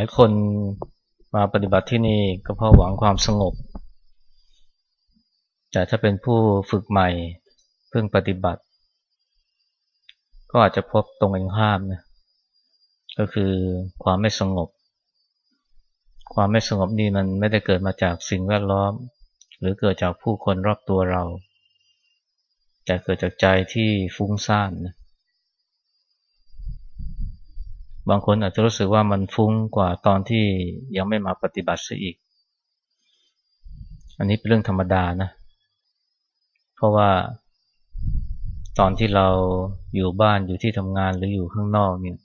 หลายคนมาปฏิบัติที่นี่ก็เพราะหวังความสงบ แต่ถ้าเป็นผู้ฝึกใหม่เพิ่งปฏิบัติ ก็อาจจะพบตรงกันข้ามนะก็คือความไม่สงบ ความไม่สงบนี่มันไม่ได้เกิดมาจากสิ่งแวดล้อม หรือเกิดจากผู้คนรอบตัวเรา แต่เกิดจากใจที่ฟุ้งซ่านนะ บางคนอาจจะรู้สึกว่ามันฟุ้งกว่าตอนที่ยังไม่มาปฏิบัติซะอีก อันนี้เป็นเรื่องธรรมดานะ เพราะว่าตอนที่เราอยู่บ้านอยู่ที่ทำงานหรืออยู่ข้างนอกเนี่ย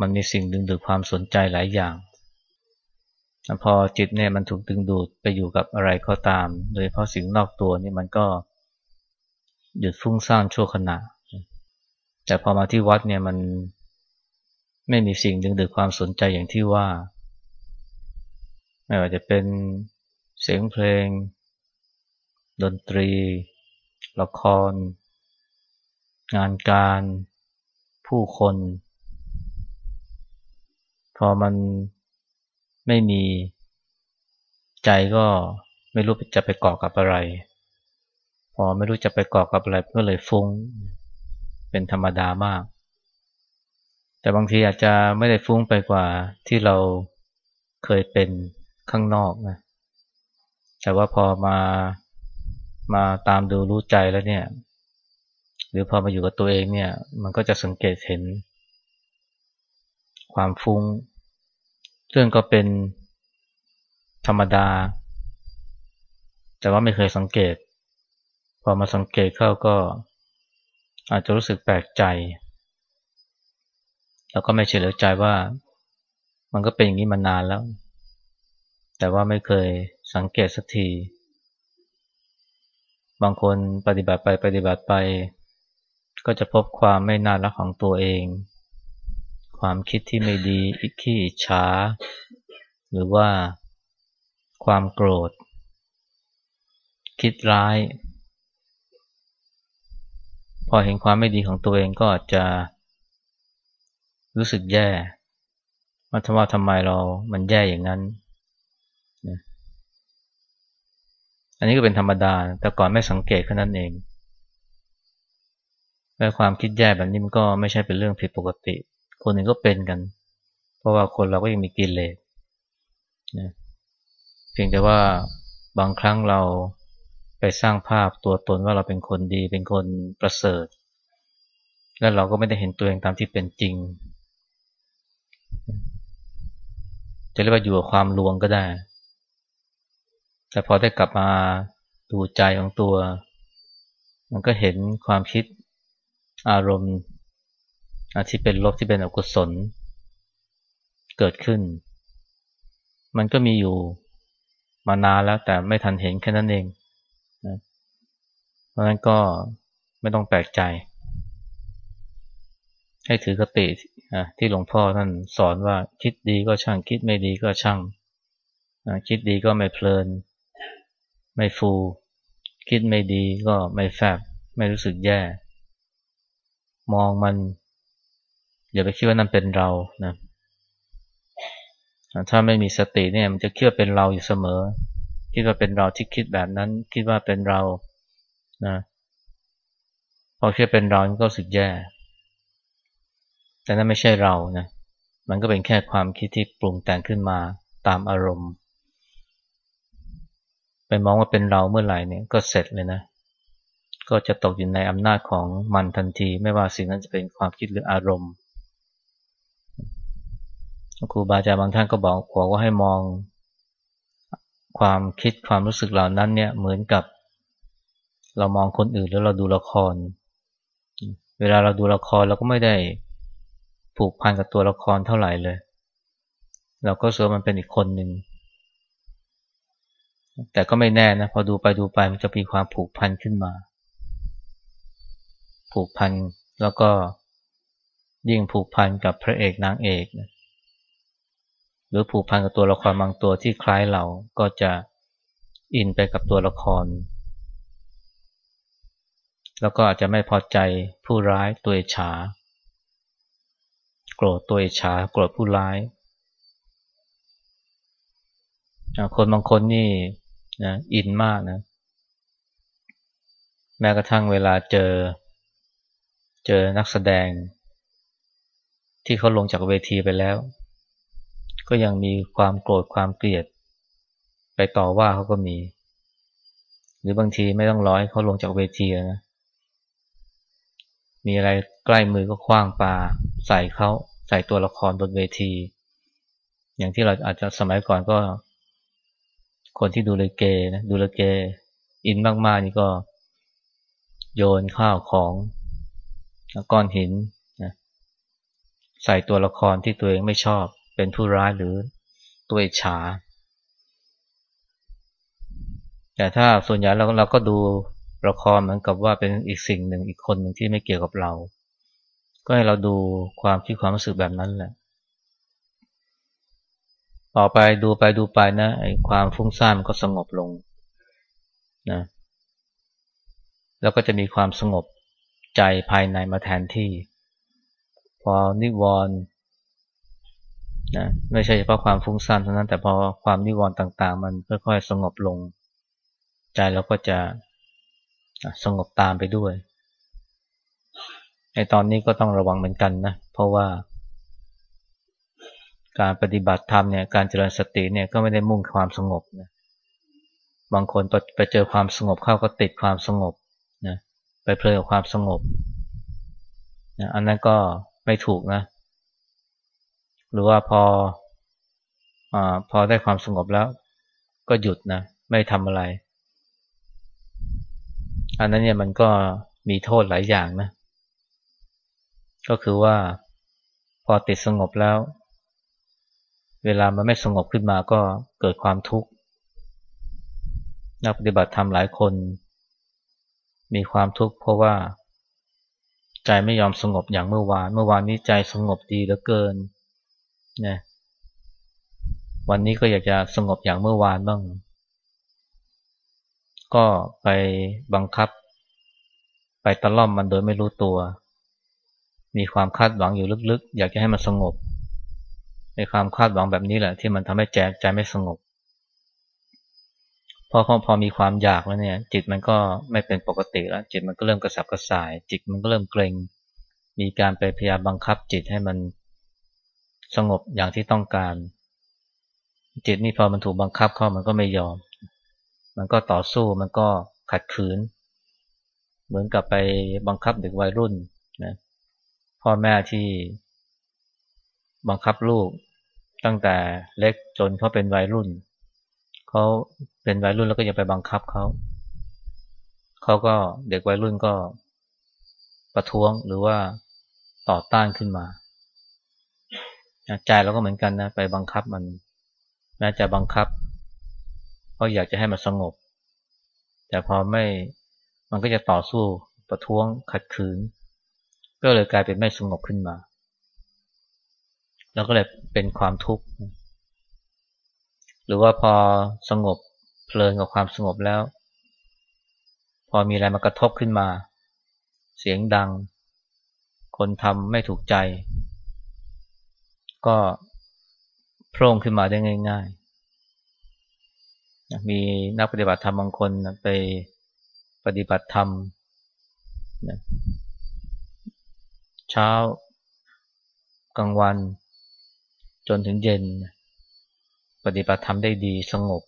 มันมีสิ่งดึงดูดความสนใจหลายอย่างพอจิตเนี่ยมันถูกดึงดูดไปอยู่กับอะไรก็ตาม โดยเพราะสิ่งนอกตัวนี่มันก็หยุดฟุ้งซ่านชั่วขณะ แต่พอมาที่วัดเนี่ยมัน ไม่มีสิ่งดึงดูดความสนใจอย่างที่ว่า ไม่ว่าจะเป็นเสียงเพลง ดนตรี ละคร งานการ ผู้คน พอมันไม่มีใจก็ไม่รู้จะไปเกาะกับอะไร พอไม่รู้จะไปเกาะกับอะไรก็เลยฟุง้ง เป็นธรรมดามาก แต่บางทีอาจจะไม่ได้ฟุ้งไปกว่าที่เราเคยเป็นข้างนอกนะ แต่ว่าพอมามาตามดูรู้ใจแล้วเนี่ย หรือพอมาอยู่กับตัวเองเนี่ย มันก็จะสังเกตเห็น ความฟุง้งซึ่งก็เป็นธรรมดา แต่ว่าไม่เคยสังเกต พอมาสังเกตเข้าก็อาจจะรู้สึกแปลกใจ แล้วก็ไม่เฉลียวใจว่า มันก็เป็นอย่างนี้มานานแล้ว แต่ว่าไม่เคยสังเกตสักที บางคนปฏิบัติไปปฏิบัติไป ก็จะพบความไม่น่ารักของตัวเอง ความคิดที่ไม่ดีอิขี้อิจฉาหรือว่าความโกรธ คิดร้าย พอเห็นความไม่ดีของตัวเองก็อาจจะ รู้สึกแย่ว่าทำว่าทำไมเรา มันแย่อย่างนั้น อันนี้ก็เป็นธรรมดา แต่ก่อนไม่สังเกตแค่นั้นเองและความคิดแย่แบบนี้มันก็ไม่ใช่เป็นเรื่องผิดปกติ คนอื่นก็เป็นกัน เพราะว่าคนเราก็ยังมีกิเลสนะเพียงแต่ว่าบางครั้งเราไปสร้างภาพตัวตนว่าเราเป็นคนดีเป็นคนประเสริฐ แล้วเราก็ไม่ได้เห็นตัวเองตามที่เป็นจริง จะเรียกว่าอยู่กับความลวงก็ได้ แต่พอได้กลับมาดูใจของตัว มันก็เห็นความคิดอารมณ์ที่เป็นลบที่เป็นอกุศล เกิดขึ้น มันก็มีอยู่มานานแล้วแต่ไม่ทันเห็นแค่นั้นเองนะเพราะนั้นก็ไม่ต้องแปลกใจ ให้ถือกติที่หลวงพ่อท่านสอนว่าคิดดีก็ช่างคิดไม่ดีก็ช่างคิดดีก็ไม่เพลิน ไม่ฟู คิดไม่ดีก็ไม่แฟบไม่รู้สึกแย่ มองมัน อย่าไปคิดว่านั่นเป็นเรานะถ้าไม่มีสติเนี่ยมันจะคิดว่าเป็นเราอยู่เสมอ คิดว่าเป็นเราที่คิดแบบนั้น คิดว่าเป็นเรานะพอคิดเป็นเราก็รู้สึกแย่ แต่นั้นไม่ใช่เรานะมันก็เป็นแค่ความคิดที่ปรุงแต่งขึ้นมาตามอารมณ์ไปมองว่าเป็นเราเมื่อไหร่เนี่ยก็เสร็จเลยนะ ก็จะตกอยู่ในอำนาจของมันทันที ไม่ว่าสิ่งนั้นจะเป็นความคิดหรืออารมณ์ครูบาอาจารย์บางท่านก็บอกบอกว่าให้มอง ความคิดความรู้สึกเหล่านั้นเนี่ยเหมือนกับ เรามองคนอื่นแล้วเราดูละคร เวลาเราดูละครเราก็ไม่ได้ ผูกพันกับตัวละครเท่าไหร่เลย เราก็เสือมันเป็นอีกคนหนึ่ง แต่ก็ไม่แน่นะ พอดูไปดูไปมันจะมีความผูกพันขึ้นมา ผูกพันแล้วก็ยิ่งผูกพันกับพระเอกนางเอกนะหรือผูกพันกับตัวละครบางตัวที่คล้ายเราก็จะอินไปกับตัวละคร แล้วก็อาจจะไม่พอใจผู้ร้ายตัวฉา โกรธตัวอิจฉาโกรธผู้ร้าย คนบางคนนี่นะอินมากนะ แม้กระทั่งเวลาเจอ เจอนักแสดง ที่เขาลงจากเวทีไปแล้ว ก็ยังมีความโกรธความเกลียด ไปต่อว่าเขาก็มี หรือบางทีไม่ต้องร้อยเขาลงจากเวทีนะมีอะไรใกล้มือก็คว้างปลาใส่เขา ใส่ตัวละครบนเวที อย่างที่เราอาจจะสมัยก่อนก็ คนที่ดูเลยเกนะดูเลยเกอินมากๆนี่ก็ โยนข้าวของก้อนหินนะใส่ตัวละครที่ตัวเองไม่ชอบ เป็นผู้ร้ายหรือตัวอิจฉาแต่ถ้าส่วนใหญ่เราเราก็ดูละครเหมือนกับว่าเป็นอีกสิ่งหนึ่งอีกคนหนึ่งที่ไม่เกี่ยวกับเรา ก็ให้เราดูความคิดความรู้สึกแบบนั้นแหละ ต่อไปดูไปดูไปนะไอ้ความฟุ้งซ่านมันก็สงบลงนะแล้วก็จะมีความสงบใจภายในมาแทนที่ พอนิวรณ์นะไม่ใช่เฉพาะความฟุ้งซ่านเท่านั้น แต่พอความนิวรณ์ต่าง ๆ มันค่อยๆสงบลง ใจเราก็จะสงบตามไปด้วย ในตอนนี้ก็ต้องระวังเหมือนกันนะ เพราะว่า การปฏิบัติธรรมเนี่ย การเจริญสติเนี่ยก็ไม่ได้มุ่งความสงบนะ บางคนไปเจอความสงบเข้าก็ติดความสงบนะ ไปเพลินกับความสงบนะอันนั้นก็ไม่ถูกนะ หรือว่าพออพอได้ความสงบแล้ว ก็หยุดนะ ไม่ทำอะไร อันนั้นเนี่ยมันก็มีโทษหลายอย่างนะ ก็คือว่าพอติดสงบแล้ว เวลามันไม่สงบขึ้นมาก็เกิดความทุกข์นักปฏิบัติธรรมหลายคน มีความทุกข์เพราะว่า ใจไม่ยอมสงบอย่างเมื่อวาน เมื่อวานนี้ใจสงบดีเหลือเกินนะวันนี้ก็อยากจะสงบอย่างเมื่อวานบ้าง ก็ไปบังคับ ไปตะล่อมมันโดยไม่รู้ตัว มีความคาดหวังอยู่ลึกๆ อยากจะให้มันสงบในความคาดหวังแบบนี้แหละ ที่มันทำให้แจกใจไม่สงบพอพอมีความอยากแล้วเนี่ย จิตมันก็ไม่เป็นปกติแล้ว จิตมันก็เริ่มกระสับกระส่าย จิตมันก็เริ่มเกรงมีการไปพยายามบังคับจิตให้มันสงบอย่างที่ต้องการ จิตนี่พอมันถูกบังคับเข้ามันก็ไม่ยอม มันก็ต่อสู้มันก็ขัดขืน เหมือนกับไปบังคับเด็กวัยรุ่นนะ พ่อแม่ที่บังคับลูกตั้งแต่เล็กจนเขาเป็นวัยรุ่น เขาเป็นวัยรุ่นแล้วก็ยังไปบังคับเขา เขาก็เด็กวัยรุ่นก็ประท้วงหรือว่าต่อต้านขึ้นมา ใจเราก็เหมือนกันนะ ไปบังคับมัน แม้จะบังคับ เพราะอยากจะให้มันสงบ แต่พอไม่มันก็จะต่อสู้ประท้วงขัดขืน ก็เลยกลายเป็นไม่สงบขึ้นมา แล้วก็เลยเป็นความทุกข์ หรือว่าพอสงบเพลินกับความสงบแล้ว พอมีอะไรมากระทบขึ้นมา เสียงดัง คนทำไม่ถูกใจ ก็โพร่งขึ้นมาได้ง่าย ๆ มีนักปฏิบัติธรรมบางคนไปปฏิบัติธรรม เช้ากลางวัน จนถึงเย็น ปฏิบัติธรรมได้ดีสงบ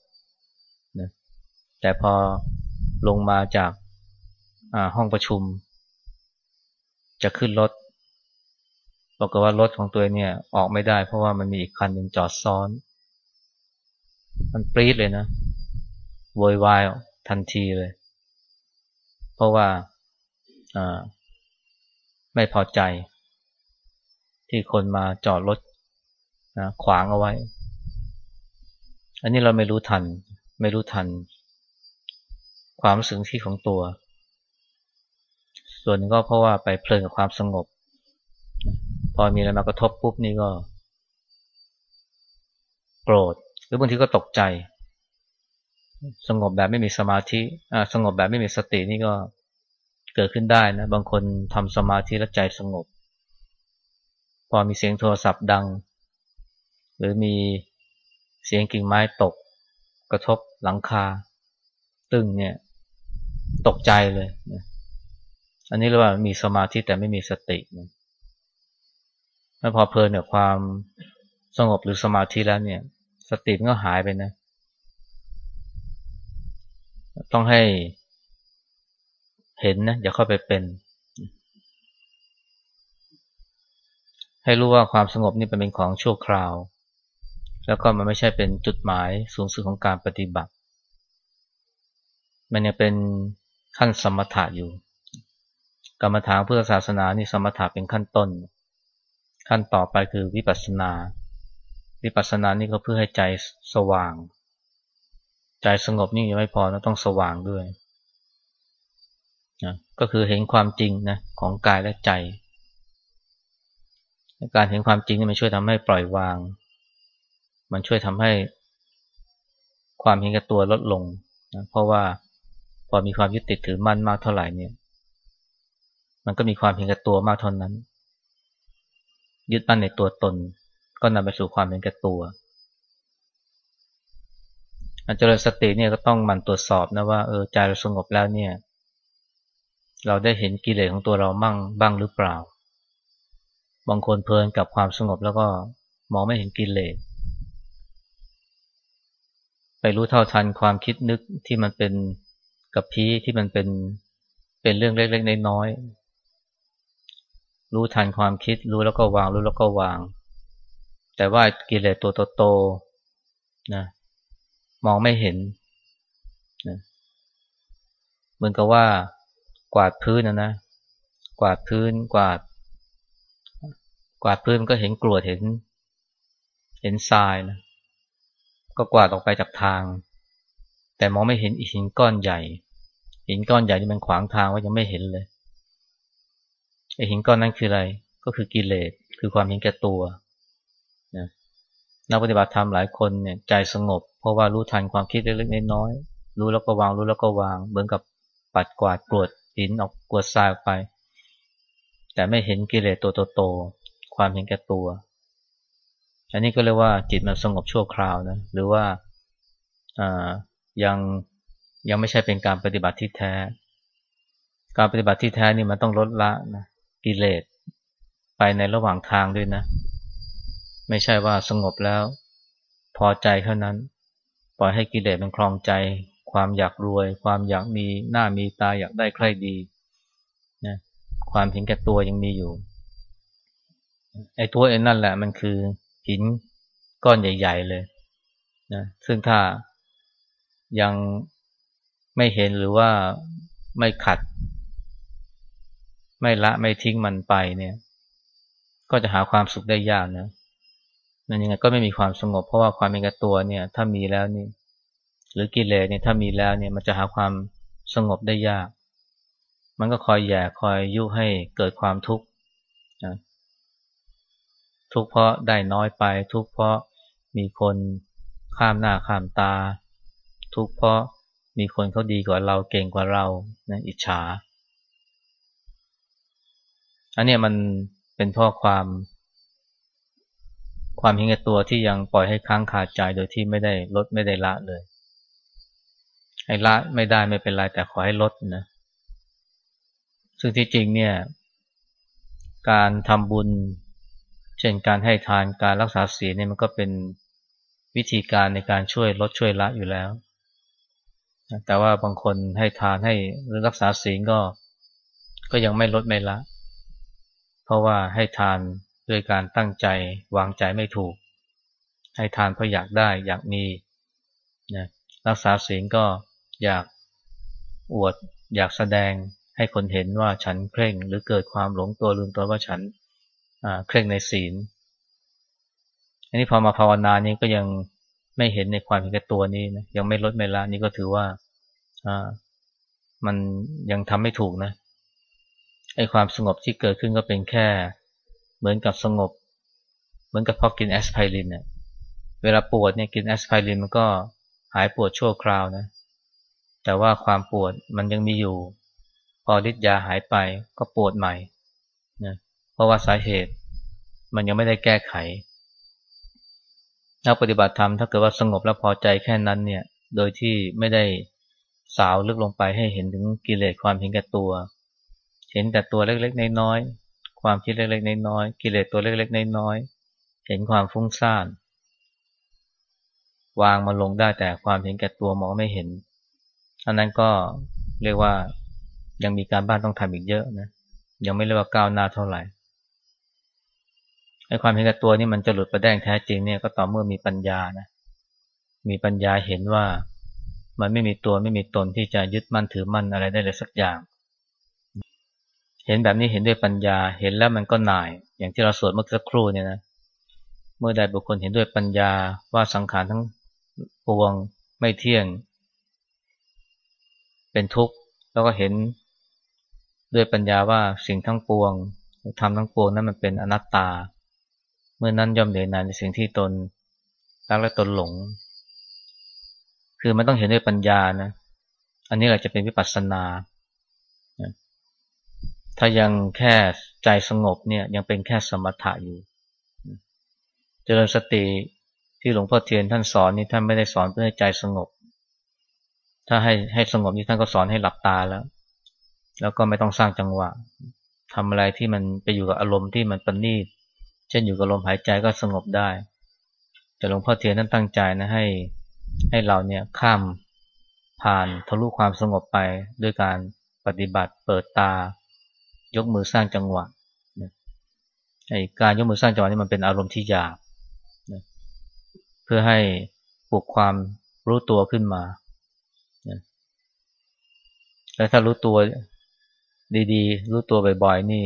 นะแต่พอลงมาจากห้องประชุม จะขึ้นรถบอกว่ารถของตัวเนี่ยออกไม่ได้ เพราะว่ามันมีอีกคันหนึ่งจอดซ้อน มันปรี๊ดเลยนะโวยวายทันทีเลย เพราะว่า ไม่พอใจ ที่คนมาจอดรถนะขวางเอาไว้ อันนี้เราไม่รู้ทัน ไม่รู้ทัน ความรู้สึกที่ของตัว ส่วนก็เพราะว่าไปเพลินกับความสงบ พอมีอะไรมากระทบปุ๊บนี่ก็ โกรธ หรือบางทีก็ตกใจ สงบแบบไม่มีสมาธิสงบแบบไม่มีสตินี่ก็ เกิดขึ้นได้นะบางคนทำสมาธิแล้วใจสงบ พอมีเสียงโทรศัพท์ดัง หรือมีเสียงกิ่งไม้ตก กระทบหลังคา ตึ้งเนี่ย ตกใจเลยนะอันนี้เรียกว่ามีสมาธิแต่ไม่มีสตินะไม่พอเพลินเนี่ยความสงบหรือสมาธิแล้วเนี่ย สติมันก็หายไปนะ ต้องให้ เห็นนะอย่าเข้าไปเป็น ให้รู้ว่าความสงบนี่เป็นของชั่วคราว แล้วก็มันไม่ใช่เป็นจุดหมายสูงสุดของการปฏิบัติ มันยังเป็นขั้นสมถะอยู่ กรรมฐานพุทธศาสนานี่สมถะเป็นขั้นต้น ขั้นต่อไปคือวิปัสสนา วิปัสสนานี่ก็เพื่อให้ใจสว่าง ใจสงบนี่ยังไม่พอนะต้องสว่างด้วย นะก็คือเห็นความจริงนะของกายและใจ การเห็นความจริงนี่มันช่วยทำให้ปล่อยวาง มันช่วยทำให้ความเห็นแก่ตัวลดลงนะเพราะว่าพอมีความยึดติดถือมั่นมากเท่าไหร่เนี่ย มันก็มีความเห็นแก่ตัวมากเท่านั้น ยึดมั่นในตัวตน ก็นำไปสู่ความเห็นแก่ตัวอาจจริญสติเนี่ยก็ต้องมันตรวจสอบนะว่าเออใจเราสงบแล้วเนี่ย เราได้เห็นกิเลสของตัวเรามั่งบ้างหรือเปล่า บางคนเพลินกับความสงบแล้วก็มองไม่เห็นกิเลส ไปรู้เท่าทันความคิดนึกที่มันเป็นกับพีที่มันเป็นเป็นเรื่องเล็กๆน้อยๆรู้ทันความคิดรู้แล้วก็วางรู้แล้วก็วาง แต่ว่ากิเลสตัวโตๆนะมองไม่เห็นนะเหมือนกับว่า กวาดพื้นนะนะ กวาดพื้น กวาด กวาดพื้นก็เห็นกรวดเห็น เห็นทรายนะก็กวาดออกไปจากทาง แต่มองไม่เห็นหินก้อนใหญ่ หินก้อนใหญ่ที่มันขวางทางว่ายังไม่เห็นเลยไอหินก้อนนั้นคืออะไร ก็คือกิเลส คือความเห็นแก่ตัวนะนักปฏิบัติธรรมหลายคนเนี่ยใจสงบ เพราะว่ารู้ทันความคิดเล็กๆน้อยๆรู้แล้วก็วาง รู้แล้วก็วาง เหมือนกับปัดกวาดกรวด หินออกกวดทรายออกไป แต่ไม่เห็นกิเลสตัวโตๆความเห็นแก่ตัว อันนี้ก็เรียกว่าจิตมันสงบชั่วคราวนะหรือว่ายังยังไม่ใช่เป็นการปฏิบัติที่แท้ การปฏิบัติที่แท้นี่มันต้องลดละนะกิเลสไปในระหว่างทางด้วยนะ ไม่ใช่ว่าสงบแล้ว พอใจเท่านั้น ปล่อยให้กิเลสมันคลองใจ ความอยากรวย ความอยากมีหน้ามีตาอยากได้ใครดีนะความเห็นแก่ตัวยังมีอยู่ไอ้ตัวเองนั่นแหละมันคือหินก้อนใหญ่ ๆ เลยนะซึ่งถ้ายังไม่เห็นหรือว่าไม่ขัด ไม่ละไม่ทิ้งมันไปเนี่ย ก็จะหาความสุขได้ยากนะนั่นยังไงก็ไม่มีความสงบเพราะว่าความเป็นกตัวเนี่ย ถ้ามีแล้วนี่ หรือกิเลสเนี่ยถ้ามีแล้วเนี่ยมันจะหาความสงบได้ยาก มันก็คอยแย่คอยยุให้เกิดความทุกข์นะทุกข์เพราะได้น้อยไป ทุกข์เพราะมีคนข้ามหน้าข้ามตา ทุกข์เพราะมีคนเขาดีกว่าเราเก่งกว่าเรานะอิจฉา อันนี้มันเป็นพราะความ ความเห็นแก่ตัวที่ยังปล่อยให้ค้างคาใจโดยที่ไม่ได้ลดไม่ได้ละเลย ให้ละไม่ได้ไม่เป็นไรแต่ขอให้ลดนะ ซึ่งที่จริงเนี่ย การทำบุญ เช่นการให้ทานการรักษาศีลเนี่ยมันก็เป็นวิธีการในการช่วยลดช่วยละอยู่แล้ว แต่ว่าบางคนให้ทานให้หรือรักษาศีลก็ ก็ยังไม่ลดไม่ละ เพราะว่าให้ทานด้วยการตั้งใจวางใจไม่ถูก ให้ทานเพราะอยากได้อยากมีนะรักษาศีลก็ อยากอวด อยากแสดงให้คนเห็นว่าฉันเคร่ง หรือเกิดความหลงตัวลืมตัวว่าฉันเคร่งในศีล อันนี้พอมาภาวนานี้ก็ยังไม่เห็นในความเห็นแก่ตัวนี้นะยังไม่ลดไม่ละนี่ก็ถือว่ามันยังทำไม่ถูกนะไอ้ความสงบที่เกิดขึ้นก็เป็นแค่ เหมือนกับสงบ เหมือนกับพอกินแอสไพรินเนี่ยเวลาปวดเนี่ยกินแอสไพรินมันก็หายปวดชั่วคราวนะ แต่ว่าความปวดมันยังมีอยู่ พอฤทธิ์ยาหายไปก็ปวดใหม่นะเพราะว่าสาเหตุมันยังไม่ได้แก้ไขนักปฏิบัติธรรมถ้าเกิดว่าสงบแล้วพอใจแค่นั้นเนี่ย โดยที่ไม่ได้สาวลึกลงไปให้เห็นถึงกิเลสความเห็นแก่ตัว เห็นแต่ตัวเล็กๆน้อยๆความคิดเล็กๆน้อยๆกิเลสตัวเล็กๆน้อยๆเห็นความฟุ้งซ่าน วางมาลงได้แต่ความเห็นแก่ตัวมองไม่เห็น อันนั้นก็เรียกว่ายังมีการบ้านต้องทำอีกเยอะนะยังไม่เรียกว่าก้าวหน้าเท่าไหร่ไอ้ความเห็นแก่ตัวนี่มันจะหลุดประแดงแท้จริงเนี่ยก็ต่อเมื่อมีปัญญานะมีปัญญาเห็นว่ามันไม่มีตัวไม่มีตนที่จะยึดมั่นถือมั่นอะไรได้เลยสักอย่าง เห็นแบบนี้เห็นด้วยปัญญาเห็นแล้วมันก็หน่าย อย่างที่เราสวดเมื่อสักครู่เนี่ยนะเมื่อใดบุคคลเห็นด้วยปัญญาว่าสังขารทั้งปวงไม่เที่ยง เป็นทุกข์แล้วก็เห็นด้วยปัญญาว่าสิ่งทั้งปวงทำทั้งปวงนั้นมันเป็นอนัตตา เมื่อนั้นย่อมเหนื่อยนานในสิ่งที่ตนรักและตนหลง คือมันต้องเห็นด้วยปัญญานะ อันนี้แหละจะเป็นวิปัสสนา ถ้ายังแค่ใจสงบเนี่ยยังเป็นแค่สมถะอยู่ เจริญสติที่หลวงพ่อเทียนท่านสอนนี่ท่านไม่ได้สอนเพื่อให้ใจสงบ ถ้าให้ให้สงบนี่ท่านก็สอนให้หลับตาแล้ว แล้วก็ไม่ต้องสร้างจังหวะทำอะไรที่มันไปอยู่กับอารมณ์ที่มันปณีตเช่นอยู่กับลมหายใจก็สงบได้ แต่หลวงพ่อเทียนท่านตั้งใจนะให้ให้เราเนี่ยข้ามผ่านทะลุความสงบไปด้วยการปฏิบัติเปิดตา ยกมือสร้างจังหวะไอการยกมือสร้างจังหวะนี่มันเป็นอารมณ์ที่หยาบเพื่อให้ปลุกความรู้ตัวขึ้นมา แล้วถ้ารู้ตัวดีๆ รู้ตัวบ่อยๆ นี่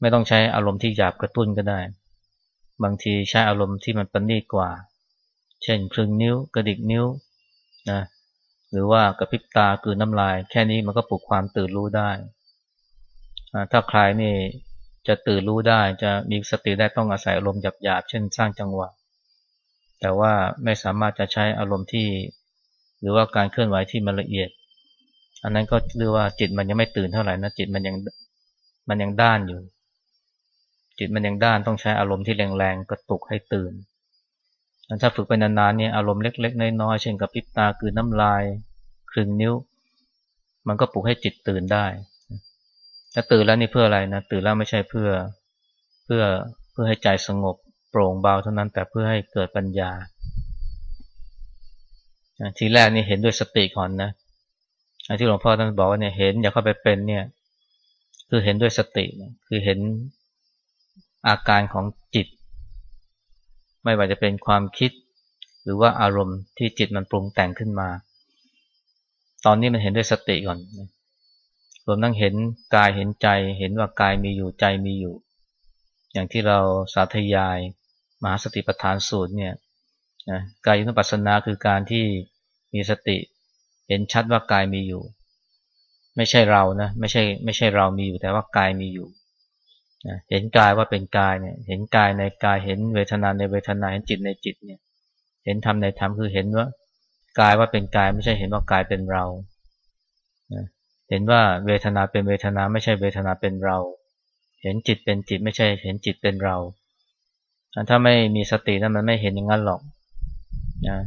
ไม่ต้องใช้อารมณ์ที่หยาบกระตุ้นก็ได้ บางทีใช้อารมณ์ที่มันประณีตกว่า เช่นคลึงนิ้วกระดิกนิ้วนะหรือว่ากระพริบตากืนน้ำลาย แค่นี้มันก็ปลุกความตื่นรู้ได้ ถ้าใครนี่จะตื่นรู้ได้จะมีสติได้ต้องอาศัยอารมณ์หยาบๆ เช่นสร้างจังหวะ แต่ว่าไม่สามารถจะใช้อารมณ์ที่ หรือว่าการเคลื่อนไหวที่มันละเอียด อันนั้นก็เรียกว่าจิตมันยังไม่ตื่นเท่าไหร่นะจิตมันยังมันยังด้านอยู่ จิตมันยังด้านต้องใช้อารมณ์ที่แรงๆกระตุกให้ตื่นถ้าฝึกไปนานๆเนี่ยอารมณ์เล็ก ๆ น้อยๆเช่นกับพิบตาคือน้ำลายคลึงนิ้ว มันก็ปลุกให้จิตตื่นได้ถ้าตื่นแล้วนี่เพื่ออะไรนะตื่นแล้วไม่ใช่เพื่อเพื่อเพื่อให้ใจสงบโปร่งเบาเท่านั้นแต่เพื่อให้เกิดปัญญาทีแรกนี่เห็นด้วยสติก่อนนะ ที่หลวงพ่อท่านบอกว่าเนี่ยเห็นอย่าเข้าไปเป็นเนี่ย คือเห็นด้วยสติคือเห็นอาการของจิต ไม่ว่าจะเป็นความคิด หรือว่าอารมณ์ที่จิตมันปรุงแต่งขึ้นมา ตอนนี้มันเห็นด้วยสติก่อนรวมทั้งเห็นกายเห็นใจ เห็นว่ากายมีอยู่ใจมีอยู่ อย่างที่เราสาธยาย มหาสติปัฏฐานสูตรเนี่ยนะกายยุทธปัสนาคือการที่มีสติ ห็นชัดว่ากายมีอยู่ ไม่ใช่เรานะไม่ใช่ไม่ใช่เรามีอยู่แต่ว่ากายมีอยู่นะเห็นกายว่าเป็นกายเนี่ย เห็นกายในกายเห็นเวทนาในเวทนาเห็นจิตในจิตเนี่ย เห็นธรรมในธรรมคือเห็นว่ากายว่าเป็นกายไม่ใช่เห็นว่ากายเป็นเราเห็นว่าเวทนาเป็นเวทนาไม่ใช่เวทนาเป็นเรา เห็นจิตเป็นจิตไม่ใช่เห็นจิตเป็นเราถ้าไม่มีสตินั้นมันไม่เห็นอย่างนั้นหรอกนะ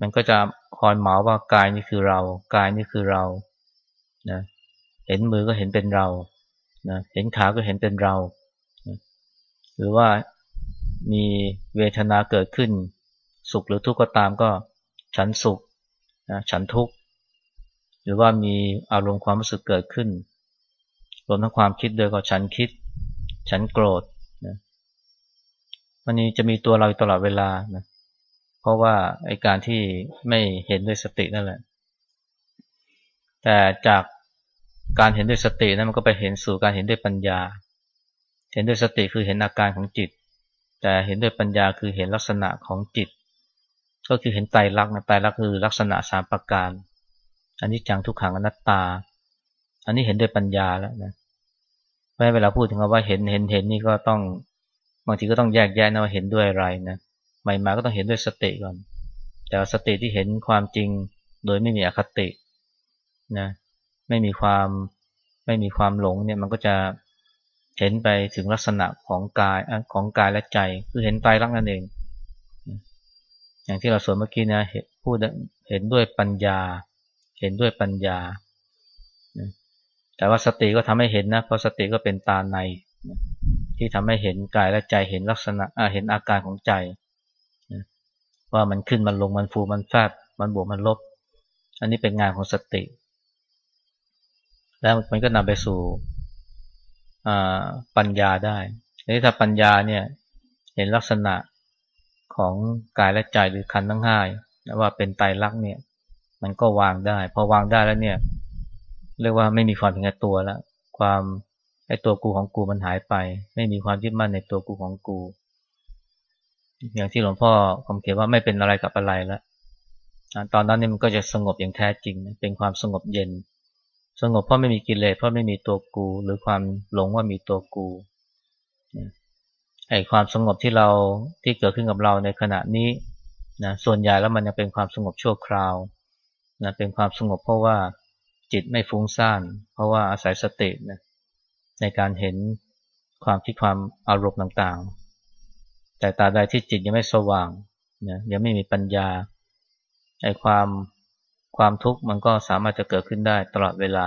มันก็จะ คอยเหมาว่ากายนี่คือเรา กายนี่คือเรานะเห็นมือก็เห็นเป็นเรานะเห็นขาก็เห็นเป็นเรานะหรือว่ามีเวทนาเกิดขึ้น สุขหรือทุกข์ก็ตามก็ฉันสุขนะฉันทุกข์หรือว่ามีอารมณ์ความรู้สึกเกิดขึ้นรวมทั้งความคิดโดยก็ฉันคิด ฉันโกรธมันนี้จะมีตัวเราตลอดเวลานะเพราะว่าไอการที่ไม่เห็นด้วยสตินั่นแหละ แต่จากการเห็นด้วยสตินั้นมันก็ไปเห็นสู่การเห็นด้วยปัญญา เห็นด้วยสติคือเห็นอาการของจิต แต่เห็นด้วยปัญญาคือเห็นลักษณะของจิต ก็คือเห็นไตรลักษณ์นะไตรลักษณ์คือลักษณะสามประการ อันนี้จังทุกขังอนัตตา อันนี้เห็นด้วยปัญญาแล้วนะไม่เวลาพูดถึงว่าเห็นเห็นเห็นนี่ก็ต้องบางทีก็ต้องแยกแยะนะว่าเห็นด้วยอะไรนะ ใหม่มาก็ต้องเห็นด้วยสติก่อน แต่สติที่เห็นความจริงโดยไม่มีอคตินะไม่มีความไม่มีความหลงเนี่ยมันก็จะเห็นไปถึงลักษณะของกายของกายและใจคือเห็นไตรลักษณ์นั่นเอง อย่างที่เราสวดเมื่อกี้นะพูดเห็นด้วยปัญญา เห็นด้วยปัญญา แต่ว่าสติก็ทำให้เห็นนะเพราะสติก็เป็นตาในที่ทำให้เห็นกายและใจเห็นลักษณะเห็นอาการของใจ ว่ามันขึ้นมันลงมันฟูมันแฟบมันบวกมันลบ อันนี้เป็นงานของสติ แล้วมันก็นำไปสู่ปัญญาได้ทีนี้ถ้าปัญญาเนี่ยเห็นลักษณะของกายและใจหรือขันทั้งห้าว่าเป็นไตรลักษณ์เนี่ยมันก็วางได้พอวางได้แล้วเนี่ย เรียกว่าไม่มีความเป็นตัวแล้วความไอ้ตัวกูของกูมันหายไป ไม่มีความยึดมั่นในตัวกูของกู อย่างที่หลวงพ่อคำเขียนว่าไม่เป็นอะไรกับอะไรแล้วตอนนั้นนี่มันก็จะสงบอย่างแท้จริง เป็นความสงบเย็น สงบเพราะไม่มีกิเลสเพราะไม่มีตัวกู หรือความหลงว่ามีตัวกูไอ้ความสงบที่เราที่เกิดขึ้นกับเราในขณะนี้นะส่วนใหญ่แล้วมันยังเป็นความสงบชั่วคราวนะเป็นความสงบเพราะว่าจิตไม่ฟุ้งซ่าน เพราะว่าอาศัยสตินะในการเห็นความคิดความอารมณ์ต่างๆ แต่ตาใดที่จิตยังไม่สว่างนะยังไม่มีปัญญาไอ้ความความทุกข์มันก็สามารถจะเกิดขึ้นได้ตลอดเวลา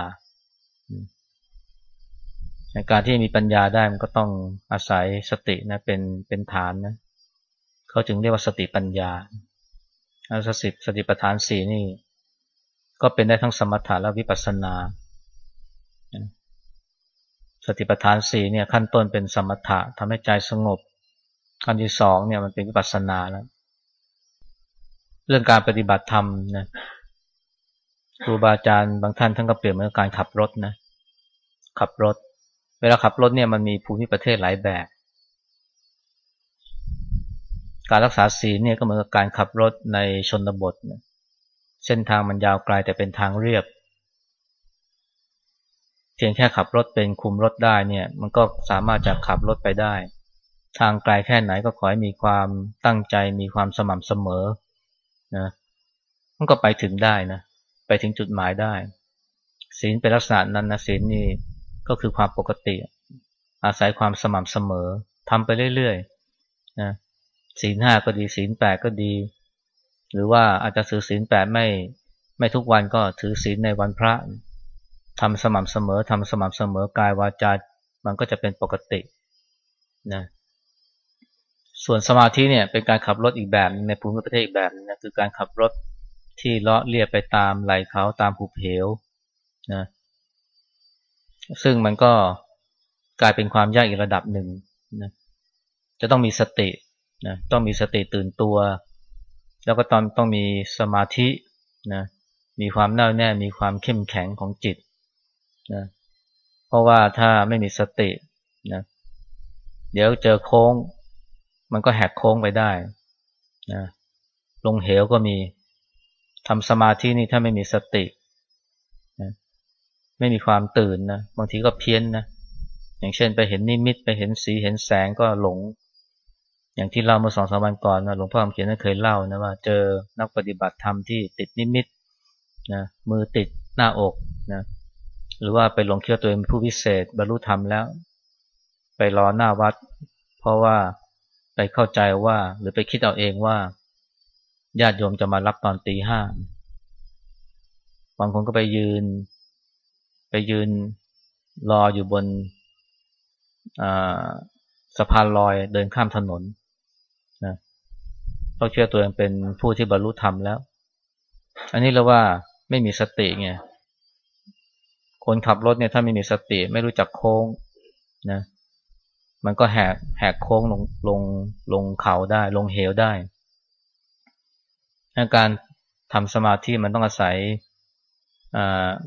ในการที่มีปัญญาได้มันก็ต้องอาศัยสตินะเป็นเป็นฐานนะเขาจึงเรียกว่าสติปัญญาสติสติปัฏฐานสี่นี่ ก็เป็นได้ทั้งสมถะและวิปัสสนา สติปัฏฐานสี่เนี่ยขั้นต้นเป็นสมถะทำให้ใจสงบ ขั้นที่สองเนี่ยมันเป็นวิปัสสนาแล้วเรื่องการปฏิบัติธรรมนะครูบาอาจารย์บางท่านท่านก็เปรียบเหมือนการขับรถนะขับรถ เวลาขับรถเนี่ยมันมีภูมิประเทศหลายแบบ การรักษาศีลเนี่ยก็เหมือนกับการขับรถในชนบทเส้นทางมันยาวไกลแต่เป็นทางเรียบ เพียงแค่ขับรถเป็นคุมรถได้เนี่ย มันก็สามารถจะขับรถไปได้ ทางไกลแค่ไหนก็ขอให้มีความตั้งใจมีความสม่ำเสมอนะมันก็ไปถึงได้นะไปถึงจุดหมายได้ศีลเป็นลักษณะนั้นนะศีลนี่ก็คือความปกติ อาศัยความสม่ำเสมอทำไปเรื่อยๆนะศีลห้าก็ดีศีลแปดก็ดี หรือว่าอาจจะถือศีลแปดไม่ไม่ทุกวันก็ถือศีลในวันพระทำสม่ำเสมอทำสม่ำเสมอกายวาจามันก็จะเป็นปกตินะ ส่วนสมาธิเนี่ยเป็นการขับรถอีกแบบในภูมิประเทศอีกแบบนะคือการขับรถที่เลาะเลียบไปตามไหลเขาตามภูเหวนะซึ่งมันก็กลายเป็นความยากอีกระดับหนึ่งนะจะต้องมีสตินะต้องมีสติตื่นตัว แล้วก็ตอนต้องมีสมาธินะมีความแน่วแน่มีความเข้มแข็งของจิตนะเพราะว่าถ้าไม่มีสตินะเดี๋ยวเจอโค้ง มันก็แหกโค้งไปได้นะลงเหวก็มีทำสมาธินี่ถ้าไม่มีสติไม่มีความตื่นนะบางทีก็เพี้ยนนะอย่างเช่นไปเห็นนิมิตไปเห็นสีเห็นแสงก็หลง อย่างที่เล่าเมื่อสองสามวันก่อนนะหลวงพ่อเขียนนั้นเคยเล่านะว่าเจอนักปฏิบัติธรรมที่ติดนิมิตนะมือติดหน้าอกนะหรือว่าไปหลงเชื่อตัวเองเป็นผู้พิเศษ บรรลุธรรมแล้ว ไปรอหน้าวัด เพราะว่า เข้าใจว่า หรือไปคิดเอาเองว่าญาติโยมจะมารับตอนตีห้าบางคนก็ไปยืน ไปยืนรออยู่บนสะพานลอยเดินข้ามถนนนะเขาเชื่อตัวเองเป็นผู้ที่บรรลุธรรมแล้ว อันนี้เราว่าไม่มีสติไงคนขับรถเนี่ยถ้าไม่มีสติ ไม่รู้จักโค้งนะ มันก็แหกแหกโค้งลงลงลงเขาได้ ลงเหวได้การทำสมาธิมันต้องอาศัย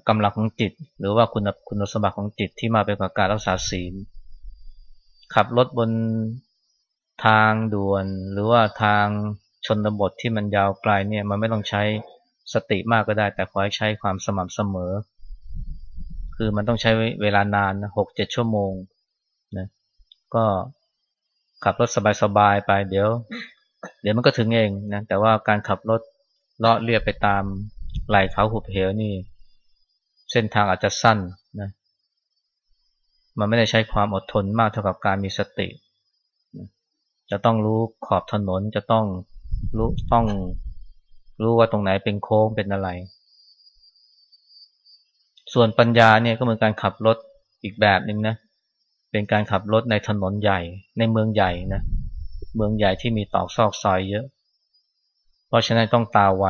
กำลังของจิต หรือว่าคุณคุณสมบัติของจิตที่มาเป็นกับการรักษาศีล ขับรถบนทางด่วนหรือว่าทางชนบทที่มันยาวไกลเนี่ยมันไม่ต้องใช้สติมากก็ได้ แต่ขอให้ใช้ความสม่ำเสมอ คือมันต้องใช้เวลานานหกเจ็ดชั่วโมง ก็ขับรถสบายๆไป เดี๋ยว เดี๋ยวมันก็ถึงเองนะแต่ว่าการขับรถเลาะเลียบไปตามไหลเขาหุบเหวนี่ เส้นทางอาจจะสั้นนะมันไม่ได้ใช้ความอดทนมากเท่ากับการมีสติ จะต้องรู้ขอบถนนจะต้องรู้ต้องรู้ว่าตรงไหนเป็นโค้งเป็นอะไร ส่วนปัญญาเนี่ยก็เหมือนการขับรถอีกแบบหนึ่งนะ เป็นการขับรถในถนนใหญ่ ในเมืองใหญ่นะ เมืองใหญ่ที่มีตอกซอกซอยเยอะ เพราะฉะนั้นต้องตาไว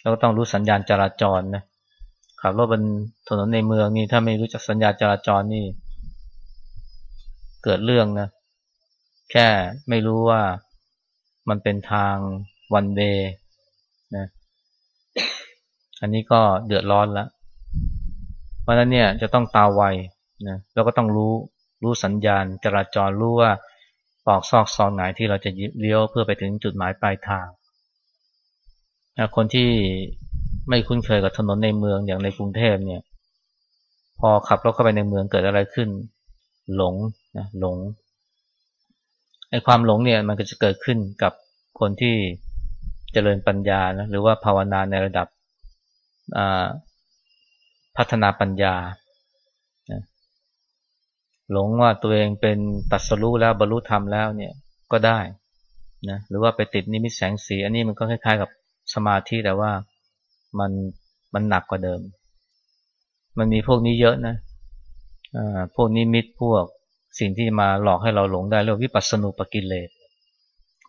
แล้วก็ต้องรู้สัญญาณจราจรนะ ขับรถบนถนนในเมืองนี่ถ้าไม่รู้จักสัญญาณจราจรนี่ เกิดเรื่องนะ แค่ไม่รู้ว่ามันเป็นทางวันเดนะ อันนี้ก็เดือดร้อนแล้ว เพราะนั้นเนี่ยจะต้องตาไว นะแล้วก็ต้องรู้รู้สัญญาณ จราจรรู้ว่าปอกซอกซองไหนที่เราจะเลี้ยวเพื่อไปถึงจุดหมายปลายทางนะคนที่ไม่คุ้นเคยกับถนนในเมืองอย่างในกรุงเทพเนี่ย พอขับรถเข้าไปในเมืองเกิดอะไรขึ้น หลงนะหลงไอ้ความหลงเนี่ยมันก็จะเกิดขึ้นกับคนที่เจริญปัญญานะหรือว่าภาวนาในระดับพัฒนาปัญญา หลงว่าตัวเองเป็นตัดสรู้แล้วบรรลุธรรมแล้วเนี่ยก็ได้นะหรือว่าไปติดนิมิตแสงสี อันนี้มันก็คล้ายๆกับสมาธิแต่ว่ามันมันหนักกว่าเดิม มันมีพวกนี้เยอะนะพวกนิมิตพวกสิ่งที่มาหลอกให้เราหลงได้เรียกวิปัสสนูปกิเลส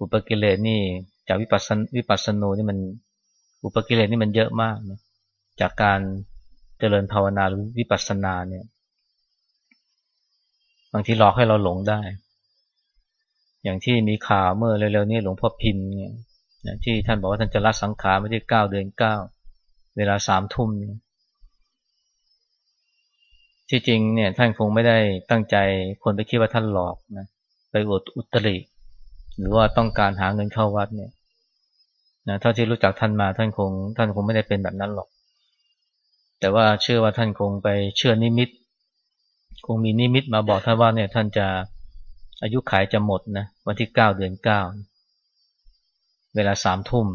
อุปกิเลสนี่จากวิปัสสวิปัสสนูนี่มันอุปกิเลสนี่มันเยอะมากนะจากการเจริญภาวนาหรือวิปัสสนาเนี่ย บางทีหลอกให้เราหลงได้ อย่างที่มีข่าวเมื่อเร็วๆนี้หลวงพ่อพิมพ์เนี่ยที่ท่านบอกว่าท่านจะละสังขารไม่ที่เก้าเดือนเก้าเวลาสามทุ่มที่จริงเนี่ยท่านคงไม่ได้ตั้งใจคนไปคิดว่าท่านหลอกนะไปอดอุตริ หรือว่าต้องการหาเงินเข้าวัดเนี่ยนะเท่าที่รู้จักท่านมาท่านคง ท่านคงไม่ได้เป็นแบบนั้นหรอก แต่ว่าเชื่อว่าท่านคงไปเชื่อนิมิต คงมีนิมิตมาบอกท่านว่าเนี่ยท่านจะอายุขัยจะหมดนะวันที่เก้าเดือนเก้าเวลาสามทุ่ม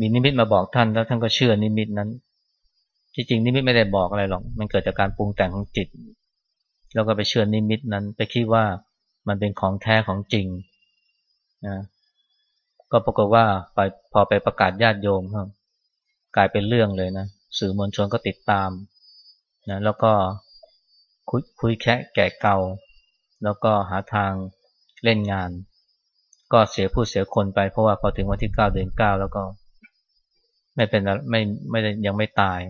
มีนิมิตมาบอกท่านแล้วท่านก็เชื่อนิมิตนั้นที่จริงนิมิตไม่ได้บอกอะไรหรอก มันเกิดจากการปรุงแต่งของจิต แล้วก็ไปเชื่อนิมิตนั้น ไปคิดว่ามันเป็นของแท้ของจริงนะก็ปรากฏว่าไปพอไปประกาศญาติโยมครับ กลายเป็นเรื่องเลยนะสื่อมวลชนก็ติดตามนะแล้วก็ คุยคยแค่แก่เก่าแล้วก็หาทางเล่นงาน ก็เสียผู้เสียคนไปเพราะว่าพอถึงวันที่เก้าเดือนเก้าแล้วก็ ไม่เป็นไม่ไม่ยังไม่ตาย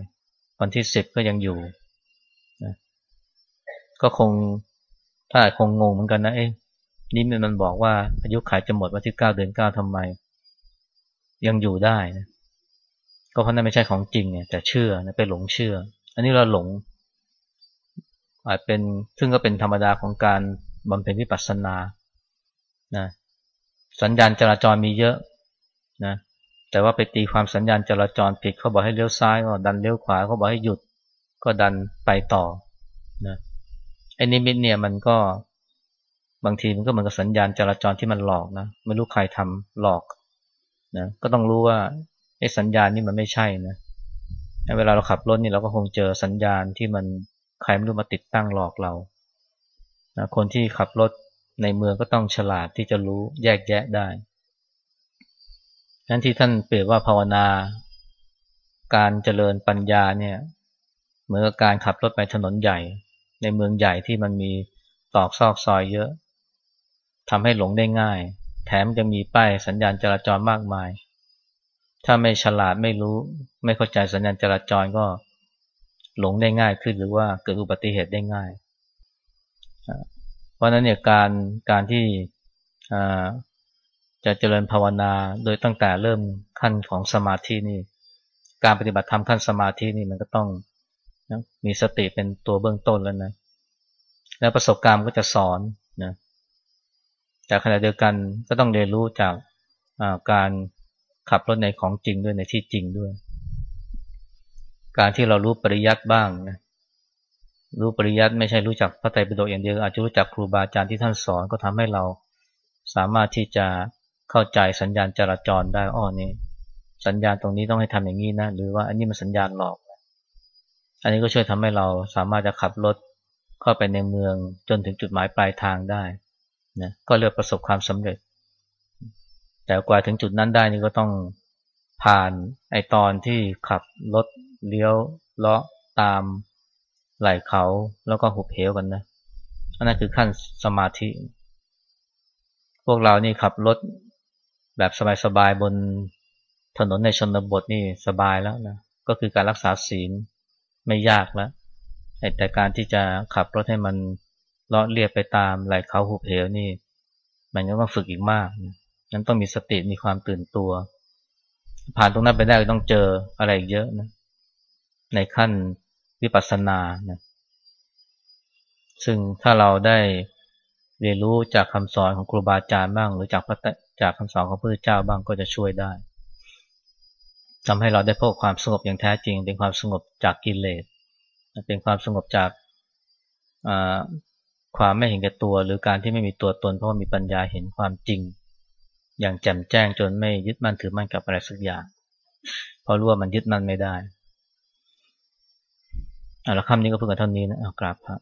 วันที่สิบก็ยังอยู่นะก็คงถ้าคงงงเหมือนกันนะเอ๊ะนี่มันบอกว่าอายุขายจะหมดวันที่เก้าเดือนเก้าทำไม ยังอยู่ได้นะก็เพราะนั่นไม่ใช่ของจริงเนี่ยแต่เชื่อนะไปหลงเชื่อ อันนี้เราหลง อาจเป็นซึ่งก็เป็นธรรมดาของการบำเพ็ญวิปัสสนานะสัญญาณจราจรมีเยอะนะแต่ว่าไปตีความสัญญาณจราจรผิดเขาบอกให้เลี้ยวซ้ายก็ดันเลี้ยวขวาเขาบอกให้หยุดก็ดันไปต่อนะไอ้นิมิตเนี่ยมันก็บางทีมันก็เหมือนกับสัญญาณจราจรที่มันหลอกนะไม่รู้ใครทำหลอกนะก็ต้องรู้ว่าไอ้สัญญาณนี่มันไม่ใช่นะเวลาเราขับรถนี่เราก็คงเจอสัญญาณที่มัน ใครไม่รู้มาติดตั้งหลอกเรานะคนที่ขับรถในเมืองก็ต้องฉลาดที่จะรู้แยกแยะได้นั้นที่ท่านเปรียบว่าภาวนา การเจริญปัญญาเนี่ยเหมือนกับการขับรถไปถนนใหญ่ ในเมืองใหญ่ที่มันมีตอกซอกซอยเยอะทำให้หลงได้ง่าย แถมจะมีป้ายสัญญาณจราจรมากมาย ถ้าไม่ฉลาดไม่รู้ ไม่เข้าใจสัญญาณจราจรก็ หลงได้ง่ายขึ้นหรือว่าเกิดอุบัติเหตุได้ง่าย เพราะนั้นเนี่ยการการที่จะเจริญภาวนาโดยตั้งแต่เริ่มขั้นของสมาธินี่ การปฏิบัติธรรมขั้นสมาธินี่มันก็ต้องมีสติเป็นตัวเบื้องต้นแล้วนะ แล้วประสบการณ์ก็จะสอนนะแต่ขณะเดียวกันก็ต้องเรียนรู้จากการขับรถในของจริงด้วยในที่จริงด้วย การที่เรารู้ปริยัติบ้างนะรู้ปริยัติไม่ใช่รู้จักพระไตรปิฎกอย่างเดียวอาจจะรู้จักครูบาอาจารย์ที่ท่านสอนก็ทำให้เราสามารถที่จะเข้าใจสัญญาณจราจรได้อ้อนี่สัญญาณตรงนี้ต้องให้ทำอย่างนี้นะหรือว่าอันนี้มันสัญญาณหลอก อันนี้ก็ช่วยทำให้เราสามารถจะขับรถเข้าไปในเมืองจนถึงจุดหมายปลายทางได้นะก็เรียกประสบความสำเร็จ แต่กว่าถึงจุดนั้นได้นี่ก็ต้อง ผ่านไอตอนที่ขับรถเลี้ยวเลาะตามไหล่เขาแล้วก็หุบเหวกันนะอันนั้นคือขั้นสมาธิ พวกเรานี่ขับรถแบบสบายๆบนถนนในชนบทนี่สบายแล้วนะก็คือการรักษาศีลไม่ยากแล้วแต่การที่จะขับรถให้มันเลาะเรียบไปตามไหล่เขาหุบเหวนี่ มันก็ต้องฝึกอีกมากนั้นต้องมีสติมีความตื่นตัว ผ่านตรงนั้นไปได้ก็ต้องเจออะไรเยอะนะ ในขั้นวิปัสสนานะซึ่งถ้าเราได้เรียนรู้จากคำสอนของครูบาอาจารย์บ้าง หรือจากพระจากคำสอนของพระพุทธเจ้าบ้างก็จะช่วยได้ทำให้เราได้พบความสงบอย่างแท้จริง เป็นความสงบจากกิเลสเป็นความสงบจากความไม่เห็นแก่ตัว หรือการที่ไม่มีตัวตนเพราะมีปัญญาเห็นความจริง อย่างแจ่มแจ้งจนไม่ยึดมั่นถือมั่นกับอะไรสักอย่างเพราะรู้ว่ามันยึดมั่นไม่ได้เอาละคำนี้ก็เพิ่งกันเท่านี้นะเอากราบพระ